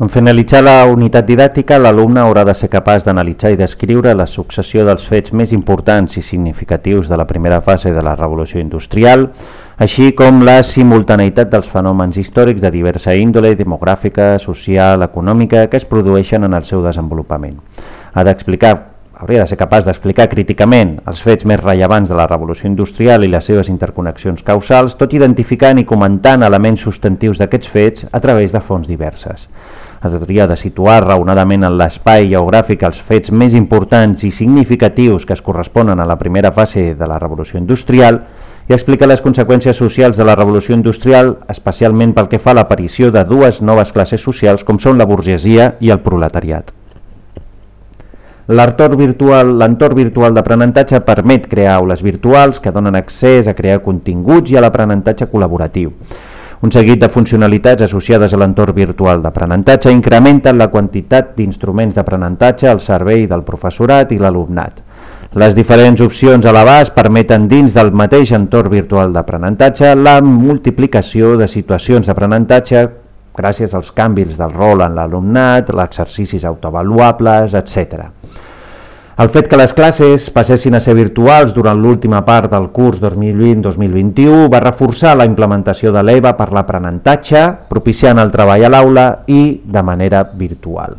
En finalitzar la unitat didàctica, l'alumne haurà de ser capaç d'analitzar i descriure la successió dels fets més importants i significatius de la primera fase de la revolució industrial, així com la simultaneïtat dels fenòmens històrics de diversa índole, demogràfica, social, econòmica, que es produeixen en el seu desenvolupament. Ha d'explicar hauria de ser capaç d'explicar críticament els fets més rellevants de la revolució industrial i les seves interconnexions causals, tot identificant i comentant elements substantius d'aquests fets a través de fonts diverses hauria de situar raonadament en l'espai geogràfic els fets més importants i significatius que es corresponen a la primera fase de la revolució industrial i explicar les conseqüències socials de la revolució industrial, especialment pel que fa a l'aparició de dues noves classes socials com són la burgesia i el proletariat. L'entorn virtual, virtual d'aprenentatge permet crear aules virtuals que donen accés a crear continguts i a l'aprenentatge col·laboratiu. Un seguit de funcionalitats associades a l'entorn virtual d'aprenentatge incrementen la quantitat d'instruments d'aprenentatge al servei del professorat i l'alumnat. Les diferents opcions a l'abast permeten dins del mateix entorn virtual d'aprenentatge la multiplicació de situacions d'aprenentatge gràcies als canvis del rol en l'alumnat, exercicis autoavaluables, etc. El fet que les classes passessin a ser virtuals durant l'última part del curs 2020-2021 va reforçar la implementació de l'EVA per l'aprenentatge, propiciant el treball a l'aula i de manera virtual.